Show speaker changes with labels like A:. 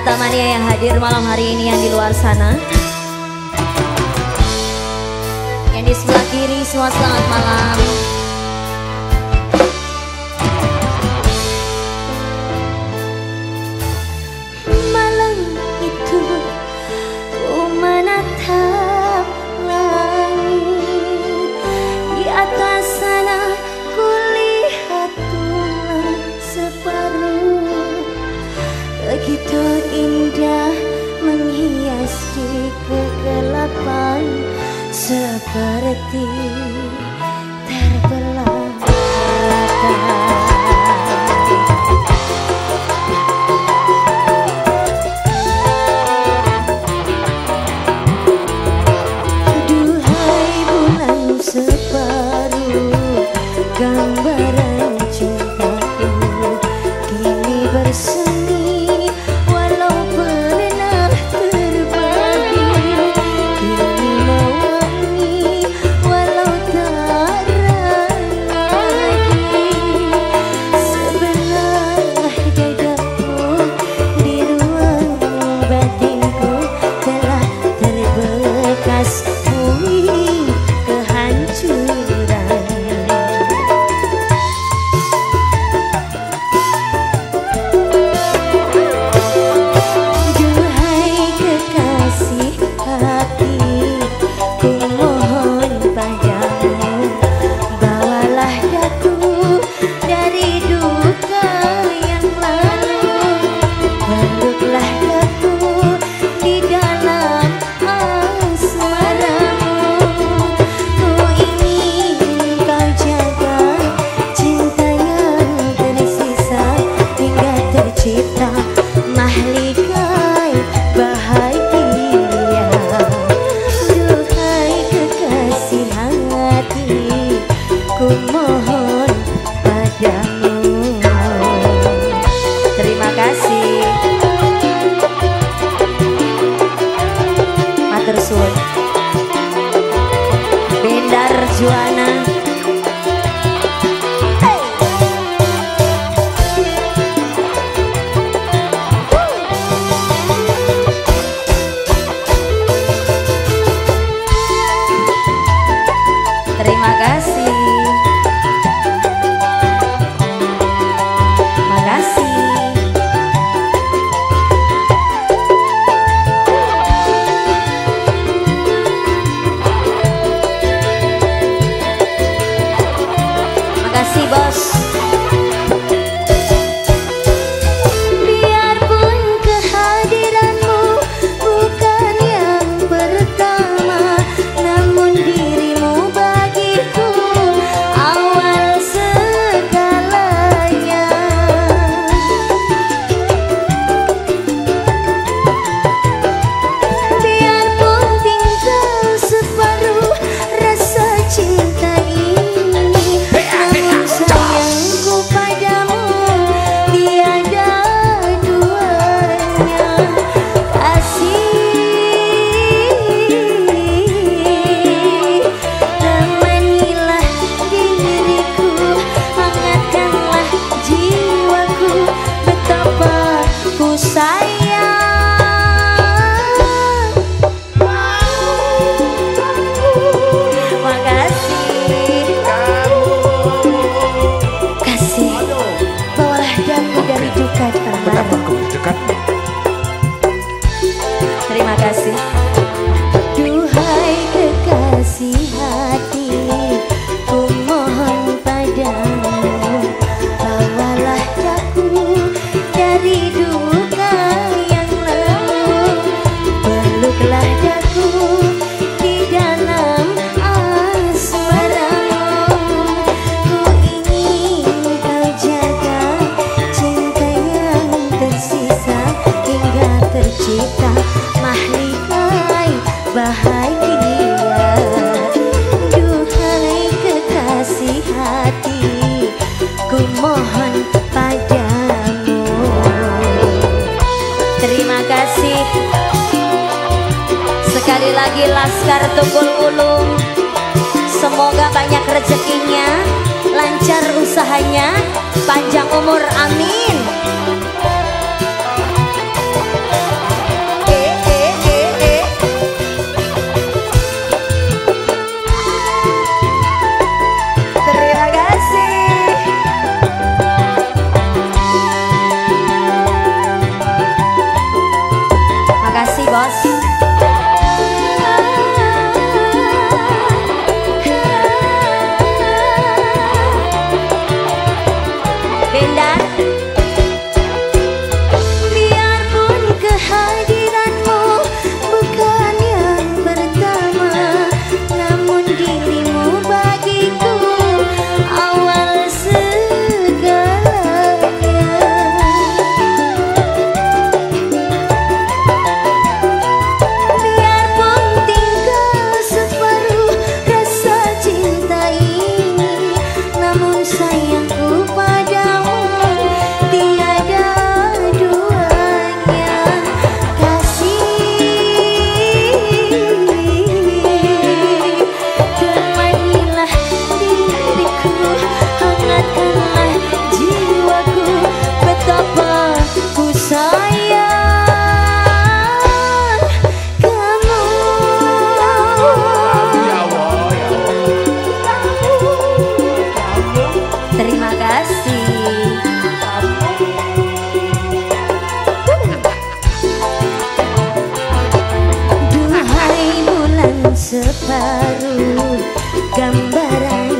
A: Nata Mania yang hadir malam hari ini yang di luar sana. Yang di sebelah kiri semua selamat malam.
B: berarti terbelah. rata ku mohon padamu.
A: Terima kasih. Sekali lagi Laskar Tukul Ulu Semoga banyak rezekinya.
B: Separuh gambaran